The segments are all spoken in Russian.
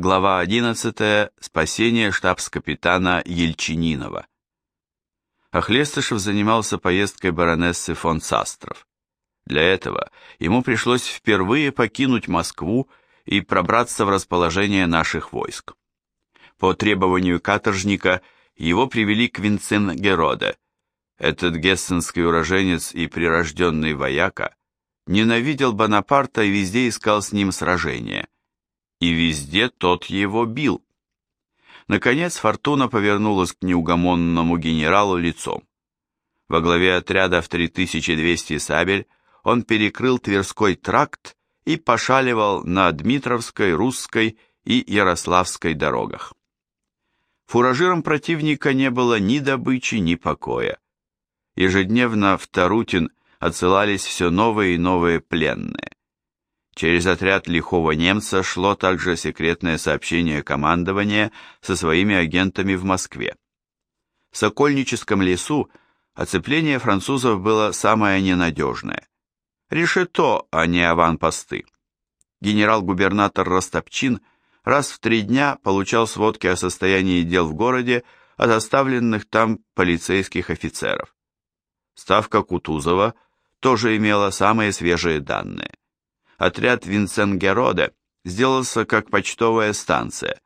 Глава 11. Спасение штабс-капитана Ельчининова. Охлестышев занимался поездкой баронессы фон Састров. Для этого ему пришлось впервые покинуть Москву и пробраться в расположение наших войск. По требованию каторжника его привели к Винцен-Героде. Этот гессенский уроженец и прирожденный вояка ненавидел Бонапарта и везде искал с ним сражения – и везде тот его бил. Наконец фортуна повернулась к неугомонному генералу лицом. Во главе отряда в 3200 сабель он перекрыл Тверской тракт и пошаливал на Дмитровской, Русской и Ярославской дорогах. Фуражирам противника не было ни добычи, ни покоя. Ежедневно в Тарутин отсылались все новые и новые пленные. Через отряд лихого немца шло также секретное сообщение командования со своими агентами в Москве. В Сокольническом лесу оцепление французов было самое ненадежное. Решето, а не аванпосты. Генерал-губернатор Ростопчин раз в три дня получал сводки о состоянии дел в городе от оставленных там полицейских офицеров. Ставка Кутузова тоже имела самые свежие данные отряд Винсенгероде сделался как почтовая станция.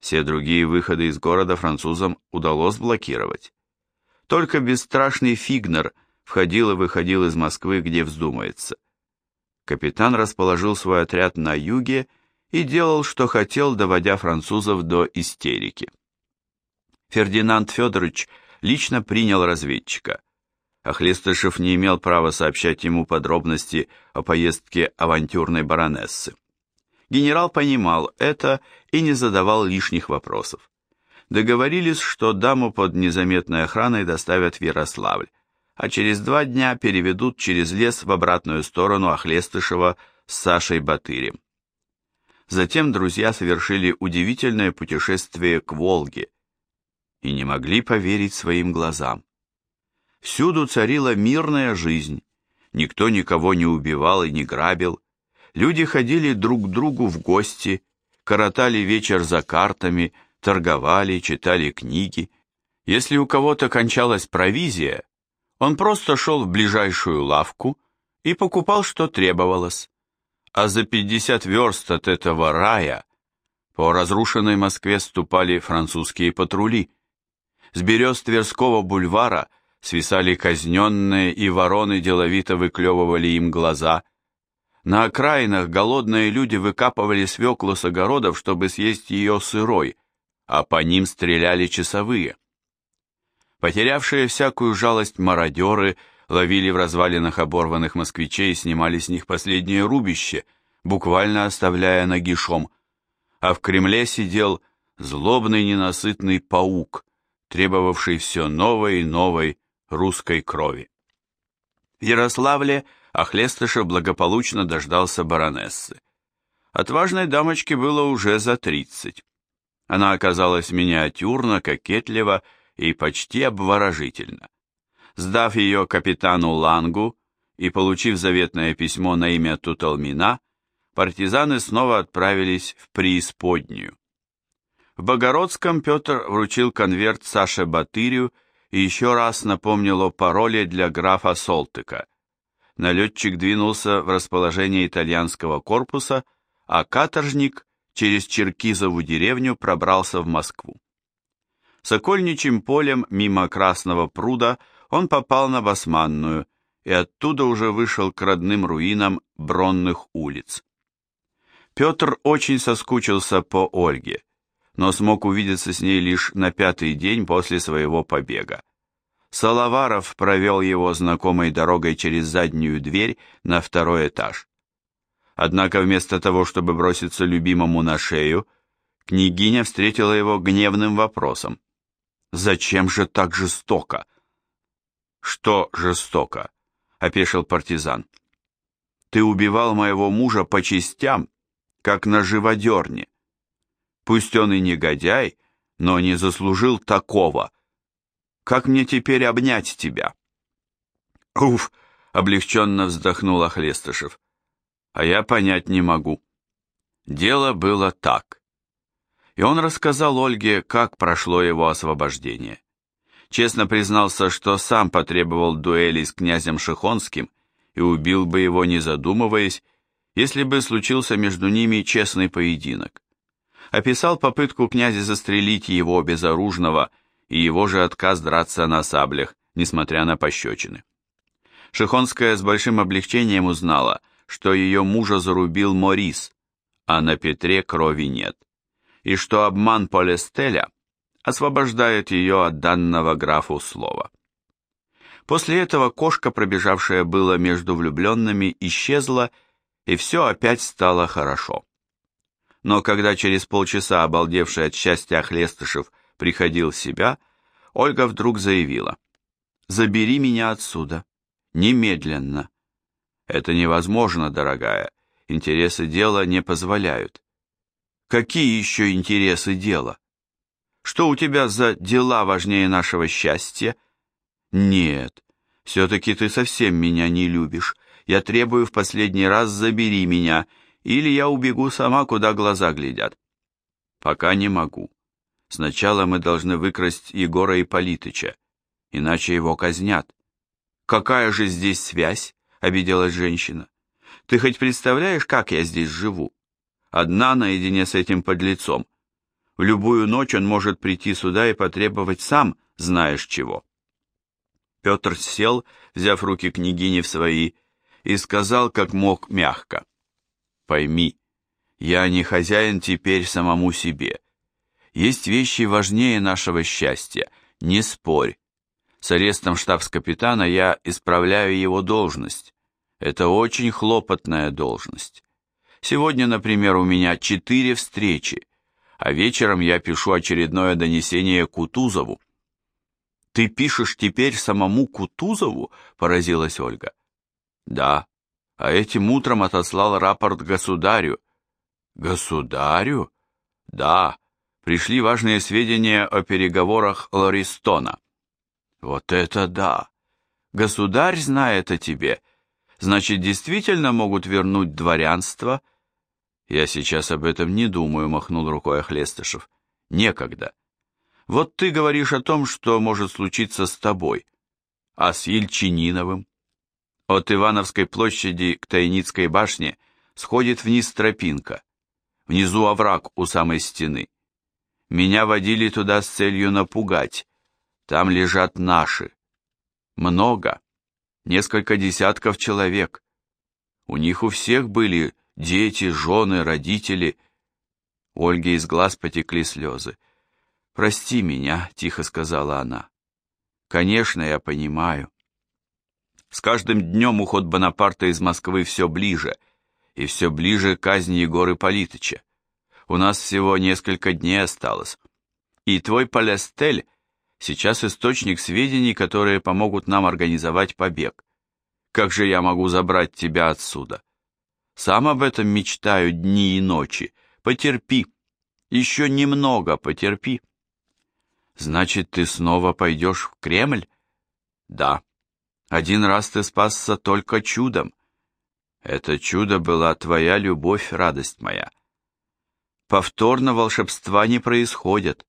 Все другие выходы из города французам удалось блокировать. Только бесстрашный Фигнер входил и выходил из Москвы, где вздумается. Капитан расположил свой отряд на юге и делал, что хотел, доводя французов до истерики. Фердинанд Федорович лично принял разведчика. Ахлестышев не имел права сообщать ему подробности о поездке авантюрной баронессы. Генерал понимал это и не задавал лишних вопросов. Договорились, что даму под незаметной охраной доставят в Ярославль, а через два дня переведут через лес в обратную сторону Ахлестышева с Сашей Батырем. Затем друзья совершили удивительное путешествие к Волге и не могли поверить своим глазам. Всюду царила мирная жизнь, никто никого не убивал и не грабил, люди ходили друг к другу в гости, коротали вечер за картами, торговали, читали книги. Если у кого-то кончалась провизия, он просто шел в ближайшую лавку и покупал, что требовалось. А за 50 верст от этого рая по разрушенной Москве ступали французские патрули. С берез Тверского бульвара – свисали казненные, и вороны деловито выклевывали им глаза. На окраинах голодные люди выкапывали свеклу с огородов, чтобы съесть ее сырой, а по ним стреляли часовые. Потерявшие всякую жалость мародеры ловили в развалинах оборванных москвичей и снимали с них последнее рубище, буквально оставляя нагишом, а в Кремле сидел злобный ненасытный паук, требовавший все новой и новой русской крови. В Ярославле Охлестышев благополучно дождался баронессы. Отважной дамочке было уже за тридцать. Она оказалась миниатюрно, кокетлива и почти обворожительна. Сдав ее капитану Лангу и получив заветное письмо на имя Туталмина, партизаны снова отправились в преисподнюю. В Богородском Петр вручил конверт Саше Батырю и еще раз напомнил о пароле для графа Солтыка. Налетчик двинулся в расположение итальянского корпуса, а каторжник через Черкизову деревню пробрался в Москву. Сокольничьим полем мимо Красного пруда он попал на Басманную и оттуда уже вышел к родным руинам Бронных улиц. Петр очень соскучился по Ольге но смог увидеться с ней лишь на пятый день после своего побега. Салаваров провел его знакомой дорогой через заднюю дверь на второй этаж. Однако вместо того, чтобы броситься любимому на шею, княгиня встретила его гневным вопросом. «Зачем же так жестоко?» «Что жестоко?» — опешил партизан. «Ты убивал моего мужа по частям, как на живодерне. Пусть он и негодяй, но не заслужил такого. Как мне теперь обнять тебя? Уф, облегченно вздохнул Охлестышев. А я понять не могу. Дело было так. И он рассказал Ольге, как прошло его освобождение. Честно признался, что сам потребовал дуэли с князем Шихонским и убил бы его, не задумываясь, если бы случился между ними честный поединок. Описал попытку князя застрелить его безоружного и его же отказ драться на саблях, несмотря на пощечины. Шихонская с большим облегчением узнала, что ее мужа зарубил Морис, а на Петре крови нет, и что обман Полестеля освобождает ее от данного графу слова. После этого кошка, пробежавшая было между влюбленными, исчезла, и все опять стало хорошо. Но когда через полчаса обалдевший от счастья Хлестышев приходил в себя, Ольга вдруг заявила, «Забери меня отсюда, немедленно». «Это невозможно, дорогая, интересы дела не позволяют». «Какие еще интересы дела?» Что у тебя за дела важнее нашего счастья? Нет, все-таки ты совсем меня не любишь. Я требую в последний раз забери меня, или я убегу сама, куда глаза глядят. Пока не могу. Сначала мы должны выкрасть Егора Ипполитыча, иначе его казнят. Какая же здесь связь? Обиделась женщина. Ты хоть представляешь, как я здесь живу? Одна наедине с этим подлецом. В любую ночь он может прийти сюда и потребовать сам, знаешь чего. Петр сел, взяв руки княгини в свои, и сказал, как мог мягко. «Пойми, я не хозяин теперь самому себе. Есть вещи важнее нашего счастья, не спорь. С арестом штабс-капитана я исправляю его должность. Это очень хлопотная должность. Сегодня, например, у меня четыре встречи, а вечером я пишу очередное донесение Кутузову. «Ты пишешь теперь самому Кутузову?» – поразилась Ольга. «Да, а этим утром отослал рапорт государю». «Государю?» «Да, пришли важные сведения о переговорах Лористона». «Вот это да! Государь знает о тебе. Значит, действительно могут вернуть дворянство?» Я сейчас об этом не думаю, махнул рукой Охлестышев. Некогда. Вот ты говоришь о том, что может случиться с тобой. А с Ельчининовым? От Ивановской площади к Тайницкой башне сходит вниз тропинка. Внизу овраг у самой стены. Меня водили туда с целью напугать. Там лежат наши. Много. Несколько десятков человек. У них у всех были дети, жены, родители. У Ольги из глаз потекли слезы. «Прости меня», — тихо сказала она. «Конечно, я понимаю». С каждым днем уход Бонапарта из Москвы все ближе, и все ближе казнь Егоры Политыча. У нас всего несколько дней осталось. И твой Палестель сейчас источник сведений, которые помогут нам организовать побег. Как же я могу забрать тебя отсюда? Сам об этом мечтаю дни и ночи. Потерпи. Еще немного потерпи. Значит, ты снова пойдешь в Кремль? Да. Один раз ты спасся только чудом. Это чудо была твоя любовь, радость моя. Повторно волшебства не происходят.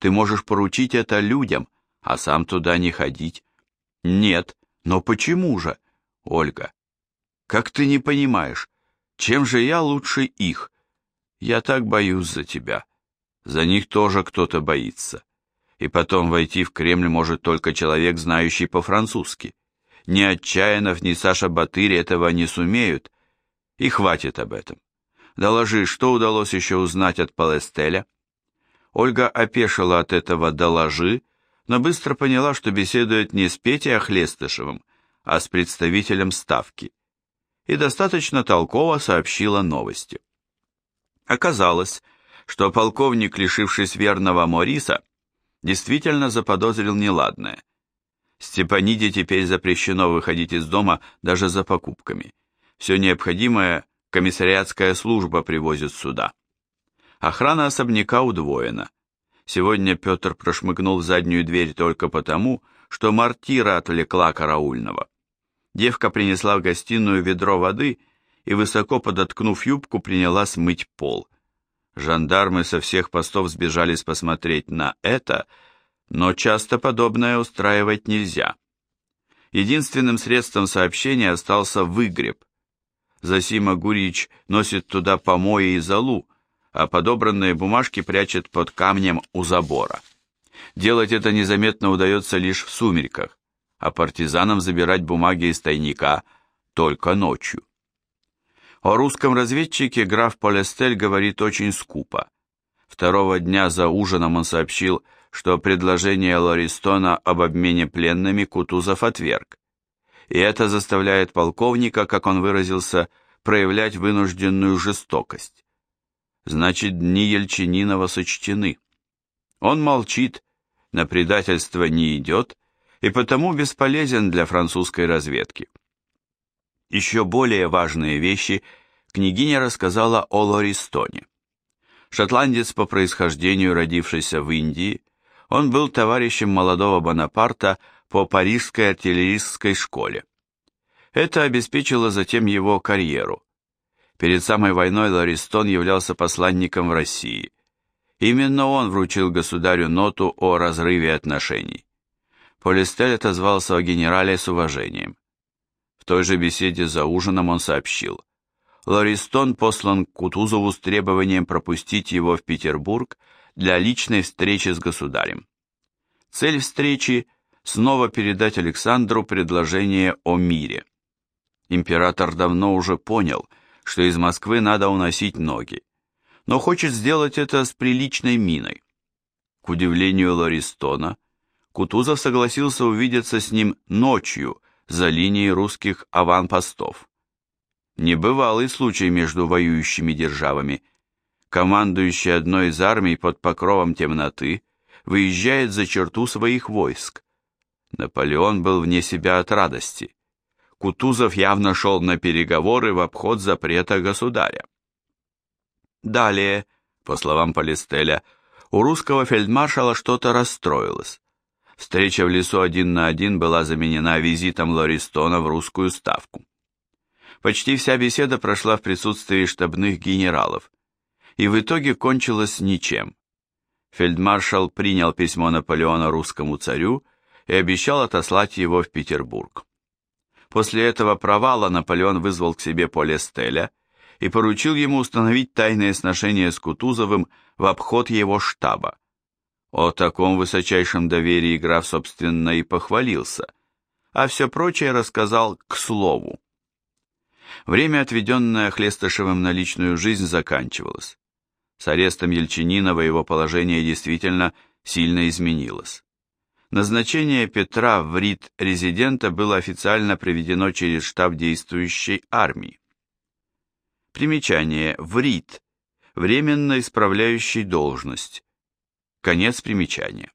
Ты можешь поручить это людям, а сам туда не ходить. Нет, но почему же, Ольга? Как ты не понимаешь, чем же я лучше их? Я так боюсь за тебя. За них тоже кто-то боится. И потом войти в Кремль может только человек, знающий по-французски. Ни Отчаянов, ни Саша Батырь этого не сумеют. И хватит об этом. Доложи, что удалось еще узнать от Палестеля? Ольга опешила от этого «доложи», но быстро поняла, что беседует не с Петей Охлестышевым, а с представителем Ставки и достаточно толково сообщила новости. Оказалось, что полковник, лишившись верного Мориса, действительно заподозрил неладное. Степаниде теперь запрещено выходить из дома даже за покупками. Все необходимое комиссариатская служба привозит сюда. Охрана особняка удвоена. Сегодня Петр прошмыгнул в заднюю дверь только потому, что мартира отвлекла караульного. Девка принесла в гостиную ведро воды и, высоко подоткнув юбку, принялась мыть пол. Жандармы со всех постов сбежались посмотреть на это, но часто подобное устраивать нельзя. Единственным средством сообщения остался выгреб. Засима Гурич носит туда помои и золу, а подобранные бумажки прячет под камнем у забора. Делать это незаметно удается лишь в сумерках, а партизанам забирать бумаги из тайника только ночью. О русском разведчике граф Полестель говорит очень скупо. Второго дня за ужином он сообщил, что предложение Лористона об обмене пленными Кутузов отверг. И это заставляет полковника, как он выразился, проявлять вынужденную жестокость. Значит, дни Ельчининова сочтены. Он молчит, на предательство не идет, и потому бесполезен для французской разведки. Еще более важные вещи княгиня рассказала о Лористоне. Шотландец по происхождению, родившийся в Индии, он был товарищем молодого Бонапарта по Парижской артиллерийской школе. Это обеспечило затем его карьеру. Перед самой войной Лористон являлся посланником в России. Именно он вручил государю ноту о разрыве отношений. Полистель отозвался о генерале с уважением. В той же беседе за ужином он сообщил. Лористон послан к Кутузову с требованием пропустить его в Петербург для личной встречи с государем. Цель встречи – снова передать Александру предложение о мире. Император давно уже понял, что из Москвы надо уносить ноги, но хочет сделать это с приличной миной. К удивлению Лористона, Кутузов согласился увидеться с ним ночью – за линией русских аванпостов. Небывалый случай между воюющими державами. Командующий одной из армий под покровом темноты выезжает за черту своих войск. Наполеон был вне себя от радости. Кутузов явно шел на переговоры в обход запрета государя. Далее, по словам Полистеля, у русского фельдмаршала что-то расстроилось. Встреча в лесу один на один была заменена визитом Лористона в русскую ставку. Почти вся беседа прошла в присутствии штабных генералов, и в итоге кончилась ничем. Фельдмаршал принял письмо Наполеона русскому царю и обещал отослать его в Петербург. После этого провала Наполеон вызвал к себе Полестеля и поручил ему установить тайные сношения с Кутузовым в обход его штаба. О таком высочайшем доверии граф, собственно, и похвалился, а все прочее рассказал к слову. Время, отведенное Хлестышевым на личную жизнь, заканчивалось. С арестом Ельчининова его положение действительно сильно изменилось. Назначение Петра в РИД резидента было официально проведено через штаб действующей армии. Примечание. В РИД. Временно исправляющий должность Конец примечания.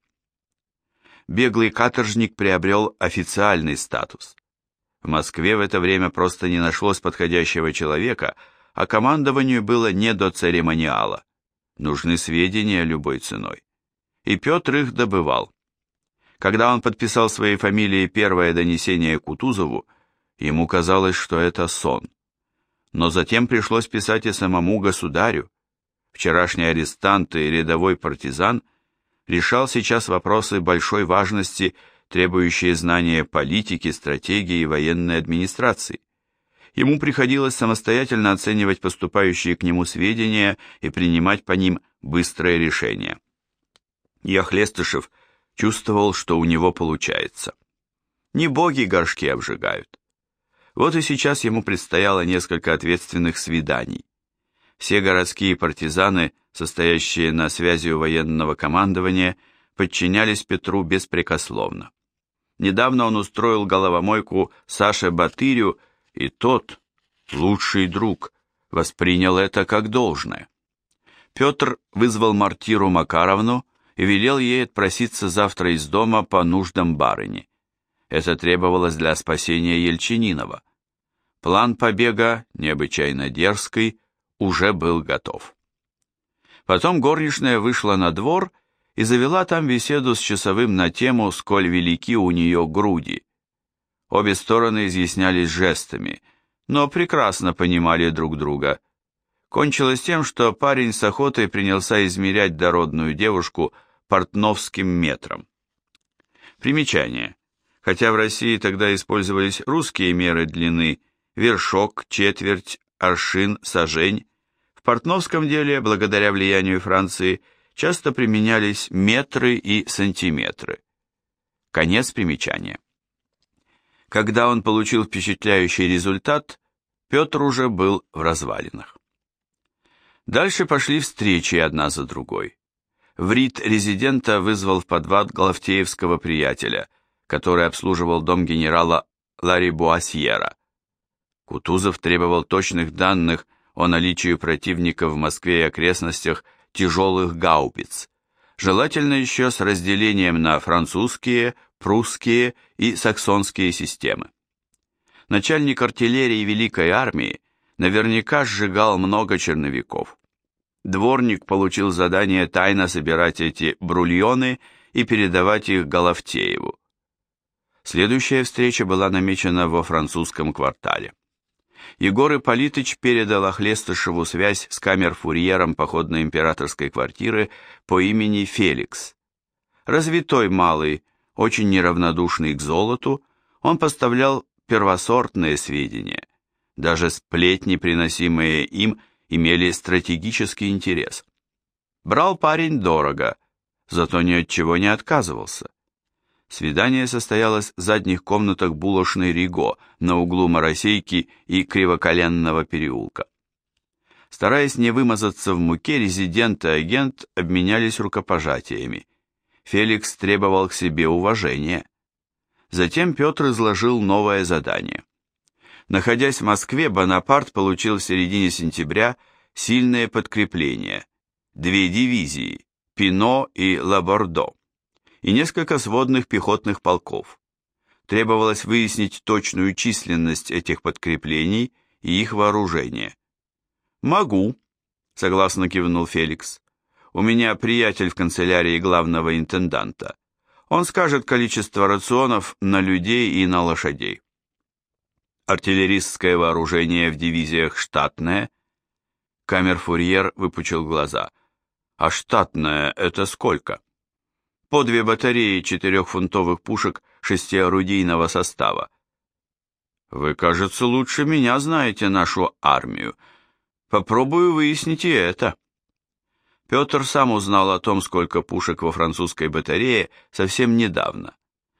Беглый каторжник приобрел официальный статус. В Москве в это время просто не нашлось подходящего человека, а командованию было не до церемониала. Нужны сведения любой ценой. И Петр их добывал. Когда он подписал своей фамилией первое донесение Кутузову, ему казалось, что это сон. Но затем пришлось писать и самому государю. Вчерашний арестант и рядовой партизан – решал сейчас вопросы большой важности, требующие знания политики, стратегии и военной администрации. Ему приходилось самостоятельно оценивать поступающие к нему сведения и принимать по ним быстрые решения. Яхлестышев чувствовал, что у него получается. Не боги горшки обжигают. Вот и сейчас ему предстояло несколько ответственных свиданий. Все городские партизаны – состоящие на связи у военного командования, подчинялись Петру беспрекословно. Недавно он устроил головомойку Саше Батырю, и тот, лучший друг, воспринял это как должное. Петр вызвал мартиру Макаровну и велел ей отпроситься завтра из дома по нуждам барыни. Это требовалось для спасения Ельчининова. План побега, необычайно дерзкий, уже был готов. Потом горничная вышла на двор и завела там беседу с часовым на тему, сколь велики у нее груди. Обе стороны изъяснялись жестами, но прекрасно понимали друг друга. кончилось тем, что парень с охотой принялся измерять дородную девушку портновским метром. Примечание. Хотя в России тогда использовались русские меры длины вершок, четверть, аршин, сажень, в портновском деле, благодаря влиянию Франции, часто применялись метры и сантиметры. Конец примечания. Когда он получил впечатляющий результат, Петр уже был в развалинах. Дальше пошли встречи одна за другой. Врит резидента вызвал в подвал Главтеевского приятеля, который обслуживал дом генерала Ларри Буасьера. Кутузов требовал точных данных о наличии противника в Москве и окрестностях тяжелых гаубиц, желательно еще с разделением на французские, прусские и саксонские системы. Начальник артиллерии Великой Армии наверняка сжигал много черновиков. Дворник получил задание тайно собирать эти брульоны и передавать их Головтееву. Следующая встреча была намечена во французском квартале. Егор Ипполитыч передал Охлестышеву связь с камер-фурьером походной императорской квартиры по имени Феликс. Развитой малый, очень неравнодушный к золоту, он поставлял первосортные сведения. Даже сплетни, приносимые им, имели стратегический интерес. Брал парень дорого, зато ни от чего не отказывался. Свидание состоялось в задних комнатах булочной Риго на углу Моросейки и Кривоколенного переулка. Стараясь не вымазаться в муке, резидент и агент обменялись рукопожатиями. Феликс требовал к себе уважения. Затем Петр изложил новое задание. Находясь в Москве, Бонапарт получил в середине сентября сильное подкрепление, две дивизии, Пино и Лабордо и несколько сводных пехотных полков. Требовалось выяснить точную численность этих подкреплений и их вооружение. «Могу», — согласно кивнул Феликс. «У меня приятель в канцелярии главного интенданта. Он скажет количество рационов на людей и на лошадей». Артиллеристское вооружение в дивизиях штатное. Камерфурьер выпучил глаза. А штатное это сколько? по две батареи четырехфунтовых пушек шестиорудийного состава. Вы, кажется, лучше меня знаете нашу армию. Попробую выяснить и это. Петр сам узнал о том, сколько пушек во французской батарее совсем недавно.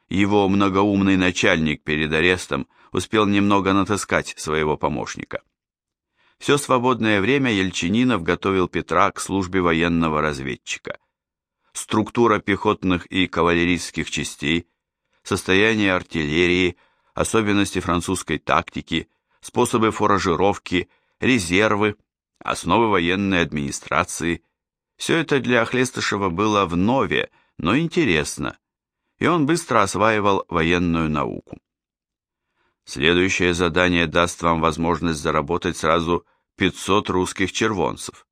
Его многоумный начальник перед арестом успел немного натаскать своего помощника. Все свободное время Ельчининов готовил Петра к службе военного разведчика структура пехотных и кавалерийских частей, состояние артиллерии, особенности французской тактики, способы фуражировки, резервы, основы военной администрации. Все это для Охлестышева было вновь, но интересно, и он быстро осваивал военную науку. Следующее задание даст вам возможность заработать сразу 500 русских червонцев.